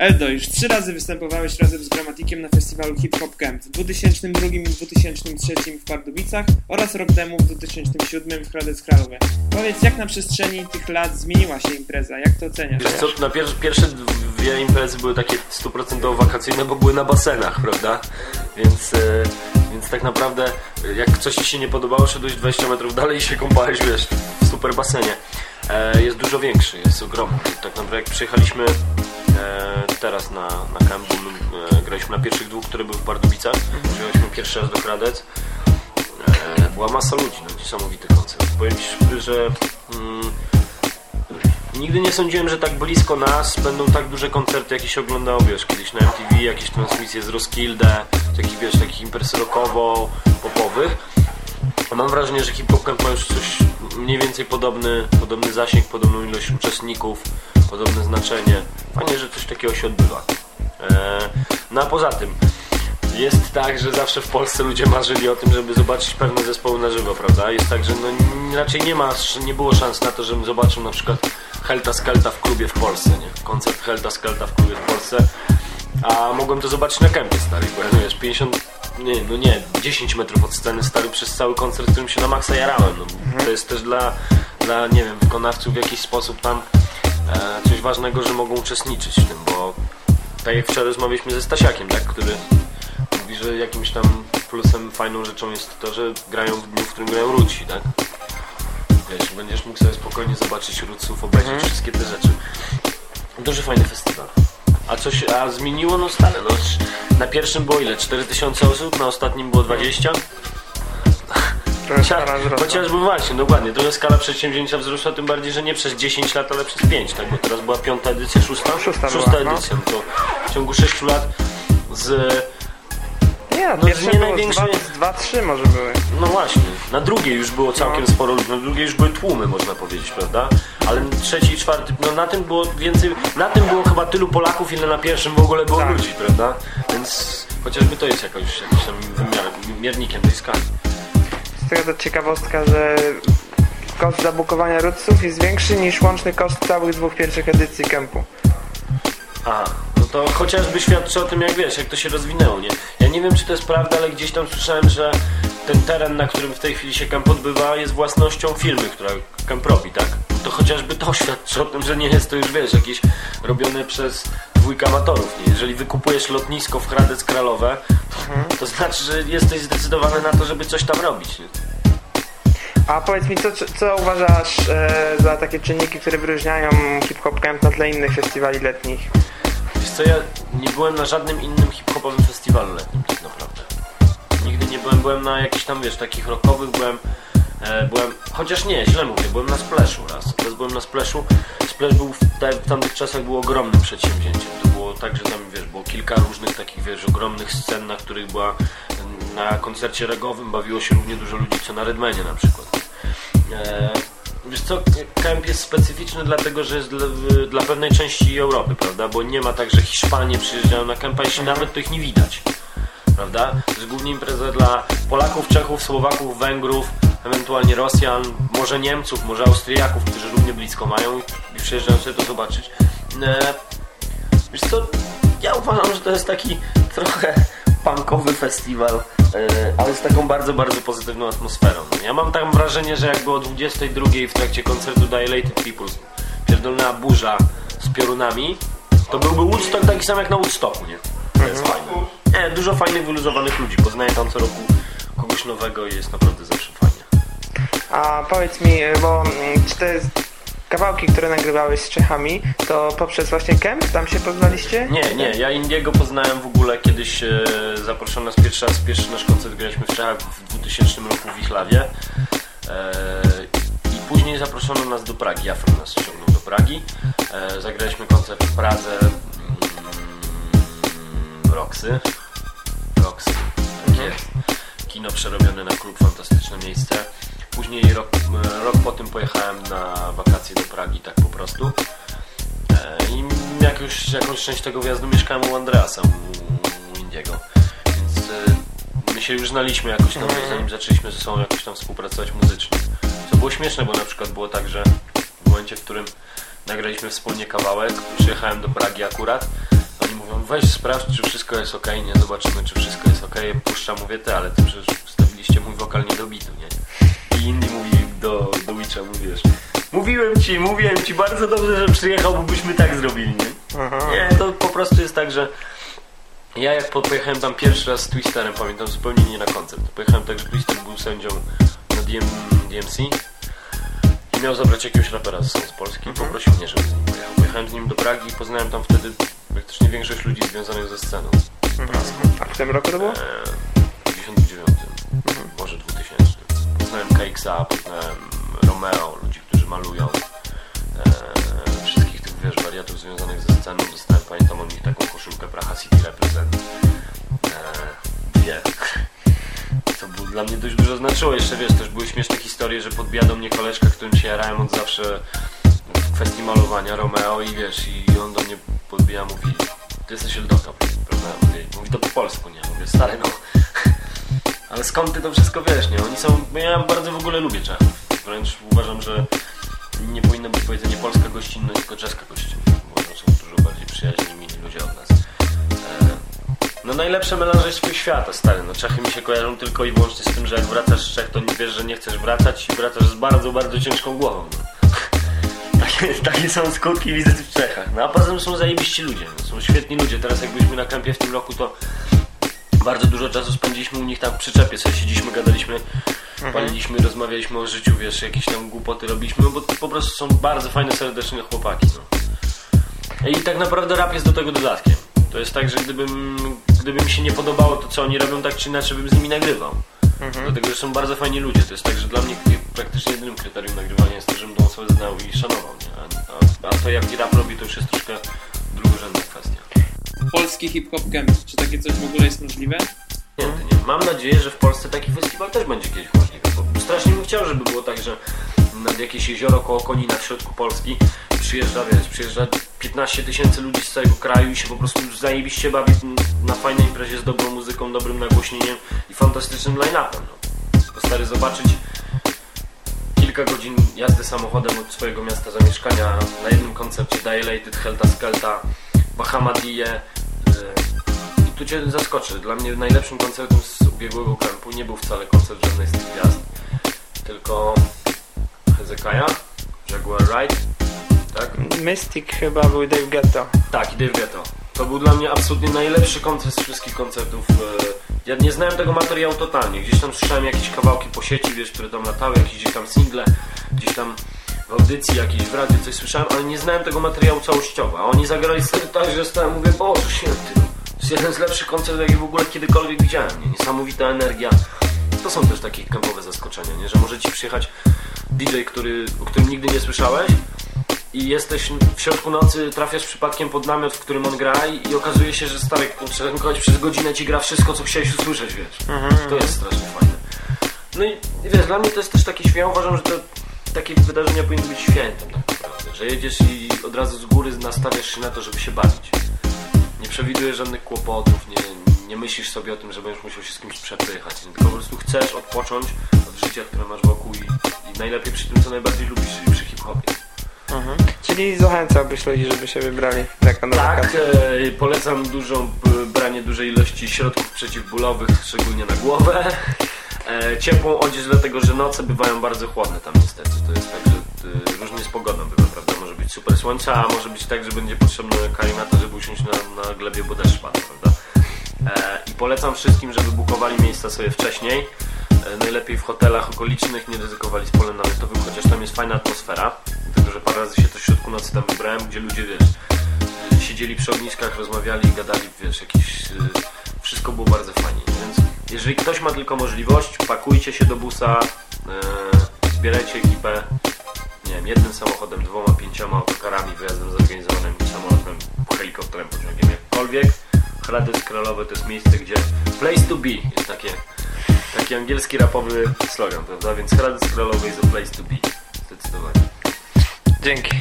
Eldo, już trzy razy występowałeś razem z Gramatikiem na festiwalu Hip Hop Camp w 2002 i 2003 w Pardubicach oraz rok temu w 2007 w Hradec Kralowie. Powiedz, jak na przestrzeni tych lat zmieniła się impreza? Jak to oceniasz? Wiesz co, na pier pierwsze dwie imprezy były takie stuprocentowo wakacyjne, bo były na basenach, prawda? Więc, e, więc tak naprawdę jak coś Ci się nie podobało, szedłeś 20 metrów dalej i się kąpałeś, wiesz, w super basenie. E, jest dużo większy, jest ogromny. Tak naprawdę jak przyjechaliśmy e, teraz na, na kampu, e, graliśmy na pierwszych dwóch, które były w Pardubicach. Przyjechaliśmy pierwszy raz do Kradec. E, była masa ludzi, no niesamowity koncert. Powiem Ci, że mm, nigdy nie sądziłem, że tak blisko nas będą tak duże koncerty, jakie się wiesz, kiedyś na MTV, jakieś transmisje z Roskilde, takich, wiesz, takich imprez rockowo-popowych. Mam wrażenie, że Hip Hop Camp ma już coś mniej więcej podobny, podobny zasięg, podobną ilość uczestników, podobne znaczenie. Fajnie, że coś takiego się odbywa. Eee, no a poza tym, jest tak, że zawsze w Polsce ludzie marzyli o tym, żeby zobaczyć pewne zespoły na żywo, prawda? Jest tak, że no, raczej nie ma, nie było szans na to, żebym zobaczył na przykład Helta Skelta w klubie w Polsce, nie? Koncert Helta Skelta w klubie w Polsce. A mogłem to zobaczyć na kępie stary, bo ja no wiesz, 50, nie, no nie, 10 metrów od sceny stary przez cały koncert, w którym się na maksa jarałem. No, to jest też dla, dla, nie wiem, wykonawców w jakiś sposób tam e, coś ważnego, że mogą uczestniczyć w tym, bo tak jak wczoraj rozmawialiśmy ze Stasiakiem, tak, który mówi, że jakimś tam plusem, fajną rzeczą jest to, że grają w dniu, w którym grają Ruci, tak? Wiesz, będziesz mógł sobie spokojnie zobaczyć Ruców, obejrzeć Mhm. wszystkie te rzeczy. Duży, fajny festiwal. A coś, a zmieniło? No stale, no. Na pierwszym było ile? 4000 osób, na ostatnim było 20? Trochę Chociaż, skala wzrosła. chociażby właśnie, dokładnie. Trochę skala przedsięwzięcia wzrosła, tym bardziej, że nie przez 10 lat, ale przez 5, tak? Bo teraz była piąta edycja, szósta? Szósta szósta była, no. edycja. No to w ciągu 6 lat z... Nie, no, pierwsze nie było największy- dwa, dwa, trzy może były. No właśnie. Na drugiej już było całkiem No. sporo ludzi. Na drugiej już były tłumy, można powiedzieć, prawda? Ale trzeci i czwarty, no na tym było więcej... Na tym było chyba tylu Polaków, ile na pierwszym w ogóle było Tak. ludzi, prawda? Więc chociażby to jest jakoś, jakimś tam wymiar, miernikiem tej skali. Z tego to ciekawostka, że koszt zabukowania Rutsów jest większy niż łączny koszt całych dwóch pierwszych edycji kempu. Aha, no to chociażby świadczy o tym, jak wiesz, jak to się rozwinęło, nie? Nie wiem, czy to jest prawda, ale gdzieś tam słyszałem, że ten teren, na którym w tej chwili się kamp odbywa, jest własnością firmy, która kamp robi, tak? To chociażby to świadczy o tym, że nie jest to już, wiesz, jakieś robione przez dwójka amatorów, nie? Jeżeli wykupujesz lotnisko w Hradec Kralowe, to znaczy, że jesteś zdecydowany na to, żeby coś tam robić, nie? A powiedz mi, co, co uważasz e, za takie czynniki, które wyróżniają hip-hop camp na tle innych festiwali letnich? Wiesz co, ja nie byłem na żadnym innym hip-hopowym festiwalu letnim tak naprawdę. Nigdy nie byłem, byłem na jakichś tam, wiesz, takich rockowych, byłem, e, byłem, chociaż nie, źle mówię, byłem na Splashu raz, raz byłem na Splashu. Splash był w, te, w tamtych czasach był ogromnym przedsięwzięciem. To było tak, że tam, wiesz, było kilka różnych takich, wiesz, ogromnych scen, na których była, na koncercie regowym bawiło się równie dużo ludzi, co na Redmanie na przykład. E, Wiesz co, camp jest specyficzny dlatego, że jest dla, dla pewnej części Europy, prawda? Bo nie ma tak, że Hiszpanie przyjeżdżają na campa, jeśli nawet to ich nie widać. Prawda? To jest głównie impreza dla Polaków, Czechów, Słowaków, Węgrów, ewentualnie Rosjan, może Niemców, może Austriaków, którzy równie blisko mają i przyjeżdżają sobie to zobaczyć. E, Wiesz co, ja uważam, że to jest taki trochę punkowy festiwal, ale z taką bardzo, bardzo pozytywną atmosferą. Ja mam tam wrażenie, że jakby o 22 w trakcie koncertu Dilated Peoples pierdolnęła burza z piorunami, to byłby Woodstock taki sam jak na Woodstocku, nie? To jest fajne. Nie, dużo fajnych, wyluzowanych ludzi. Poznaję tam co roku kogoś nowego i jest naprawdę zawsze fajnie. A powiedz mi, e, bo mm, czy te kawałki, które nagrywałeś z Czechami, to poprzez właśnie camp tam się poznaliście? Nie, nie, ja Indiego poznałem w ogóle kiedyś e, zaproszony nas pierwszy raz, pierwszy nasz koncert graliśmy w Czechach w 2000 roku w Wichlawie e, i później zaproszono nas do Pragi, Afro nas ściągnął do Pragi, e, zagraliśmy koncert w Pradze mm, Roxy, Roxy, tak jest, kino przerobione na klub, fantastyczne miejsce. Później rok, e, rok po tym pojechałem na wakacje do Pragi, tak po prostu. E, I jak już jakąś część tego wjazdu mieszkałem u Andreasa, u, Indiego. Więc e, my się już znaliśmy jakoś tam, zanim zaczęliśmy ze sobą jakoś tam współpracować muzycznie. Co było śmieszne, bo na przykład było tak, że w momencie, w którym nagraliśmy wspólnie kawałek, przyjechałem do Pragi akurat, Oni mówią, weź sprawdź, czy wszystko jest ok, nie? Zobaczymy, czy wszystko jest ok. Puszcza, mówię, ty, ale ty przecież wstawiliście mój wokal nie do bitu, nie? I inni mówi do, do Witcha, mówisz, mówiłem ci, mówiłem ci, bardzo dobrze, że przyjechał, bo byśmy tak zrobili, nie? Aha. Nie, to po prostu jest tak, że ja jak po- pojechałem tam pierwszy raz z Twisterem, pamiętam zupełnie nie na koncert. Pojechałem tak, że Twister był sędzią na DM, DMC i miał zabrać jakiegoś rapera sobą z Polski i poprosił mnie, żebym z nim pojechał. Pojechałem z nim do Pragi i poznałem tam wtedy praktycznie większość ludzi związanych ze sceną. praską. A w tym roku to było? E, Poznałem KXA, poznałem Romeo, ludzi, którzy malują. E, wszystkich tych, wiesz, wariatów związanych ze sceną. Dostałem, pamiętam od nich taką koszulkę Praha City Represent. E, wie. To było dla mnie dość dużo znaczyło. Jeszcze, wiesz, też były śmieszne historie, że podbija do mnie koleżka, którym się jarałem od zawsze w kwestii malowania, Romeo i wiesz, i on do mnie podbija, mówi ty jesteś Eldota, prawda? Mówi, mówi to po polsku, nie? Mówię, stary no. Ale skąd ty to wszystko wiesz, nie? Oni są, ja bardzo w ogóle lubię Czechów. Wręcz uważam, że nie powinno być powiedzenie polska gościnność, tylko czeska gościnność. Uważam, są dużo bardziej przyjaźni, mili ludzie od nas. E, no najlepsze melanżeństwo świata, stary. No Czechy mi się kojarzą tylko i wyłącznie z tym, że jak wracasz z Czech, to nie wiesz, że nie chcesz wracać i wracasz z bardzo, bardzo ciężką głową. No. Takie, takie są skutki wizyty w Czechach. No a poza tym są zajebiści ludzie. No, są świetni ludzie. Teraz jak byliśmy na kampie w tym roku, to bardzo dużo czasu spędziliśmy u nich tam w przyczepie. Sobie siedzieliśmy, gadaliśmy, paliliśmy, rozmawialiśmy o życiu, wiesz, jakieś tam głupoty robiliśmy, no bo po prostu są bardzo fajne, serdeczne chłopaki. No. I tak naprawdę rap jest do tego dodatkiem. To jest tak, że gdybym, gdyby mi się nie podobało to, co oni robią, tak czy inaczej bym z nimi nagrywał. Dlatego, że są bardzo fajni ludzie. To jest tak, że dla mnie praktycznie jedynym kryterium nagrywania jest to, żebym tą osobę znał i szanował. Nie? A, a, a to, jaki rap robi, to już jest troszkę drugorzędna kwestia. Polski hip-hop camp. Czy takie coś w ogóle jest możliwe? Nie, nie. Mam nadzieję, że w Polsce taki festiwal też będzie kiedyś możliwy. Strasznie bym chciał, żeby było tak, że nad jakieś jezioro koło Konina w środku Polski przyjeżdża, wiesz, przyjeżdża 15 tysięcy ludzi z całego kraju i się po prostu zajebiście bawi na fajnej imprezie z dobrą muzyką, dobrym nagłośnieniem i fantastycznym line-upem. No. Bo stary zobaczyć kilka godzin jazdy samochodem od swojego miasta zamieszkania na jednym koncercie Dilated, Helta Skelta, Bahamadie, i tu Cię zaskoczy. Dla mnie najlepszym koncertem z ubiegłego kampu nie był wcale koncert żadnej z tych gwiazd, tylko Hezekiah, Jaguar Ride, tak? Mystic chyba był Dave Ghetto. Tak, i Dave Ghetto. To był dla mnie absolutnie najlepszy koncert z wszystkich koncertów. e, Ja nie znałem tego materiału totalnie. Gdzieś tam słyszałem jakieś kawałki po sieci, wiesz, które tam latały, jakieś gdzieś tam single, gdzieś tam audycji jakiejś w radiu coś słyszałem, ale nie znałem tego materiału całościowo. A oni zagrali sobie tak, że stałem, mówię, Boże święty, to jest jeden z lepszych koncertów, jaki w ogóle kiedykolwiek widziałem. Nie? Niesamowita energia. To są też takie kampowe zaskoczenia, nie? że może ci przyjechać DJ, który, o którym nigdy nie słyszałeś i jesteś w środku nocy, trafiasz przypadkiem pod namiot, w którym on gra i, i okazuje się, że stary kurczę, ten koleś przez godzinę ci gra wszystko, co chciałeś usłyszeć, wiesz. To jest strasznie fajne. No i i wiesz, dla mnie to jest też takie święto, uważam, że to takie wydarzenia powinny być świętem tak naprawdę, że jedziesz i od razu z góry nastawiasz się na to, żeby się bawić. Nie przewidujesz żadnych kłopotów, nie, nie myślisz sobie o tym, że będziesz musiał się z kimś przepychać, tylko po prostu chcesz odpocząć od życia, które masz wokół i, i najlepiej przy tym, co najbardziej lubisz, czyli przy hip-hopie. Czyli zachęcałbyś ludzi, żeby się wybrali jako na Tak, e, polecam dużą, branie dużej ilości środków przeciwbólowych, szczególnie na głowę. E, ciepłą odzież, dlatego że noce bywają bardzo chłodne tam niestety. To jest tak, że e, różnie z pogodą bywa, prawda? Może być super słońce, a może być tak, że będzie potrzebna kalimata, żeby usiąść na, na glebie, bo deszcz pada, prawda? E, I polecam wszystkim, żeby bukowali miejsca sobie wcześniej. E, najlepiej w hotelach okolicznych, nie ryzykowali z polem namiotowym, chociaż tam jest fajna atmosfera. Dlatego, że parę razy się to w środku nocy tam wybrałem, gdzie ludzie, wiesz, e, siedzieli przy ogniskach, rozmawiali, gadali, wiesz, jakieś... e, Wszystko było bardzo fajnie, więc jeżeli ktoś ma tylko możliwość, pakujcie się do busa, e, zbierajcie ekipę, nie wiem, jednym samochodem, dwoma, pięcioma autokarami, wyjazdem zorganizowanym, samolotem, helikopterem, pociągiem, jakkolwiek. Hradec Kralowe to jest miejsce, gdzie place to be jest takie, taki angielski rapowy slogan, prawda? Więc Hradec Kralowy is a place to be. Zdecydowanie. Dzięki.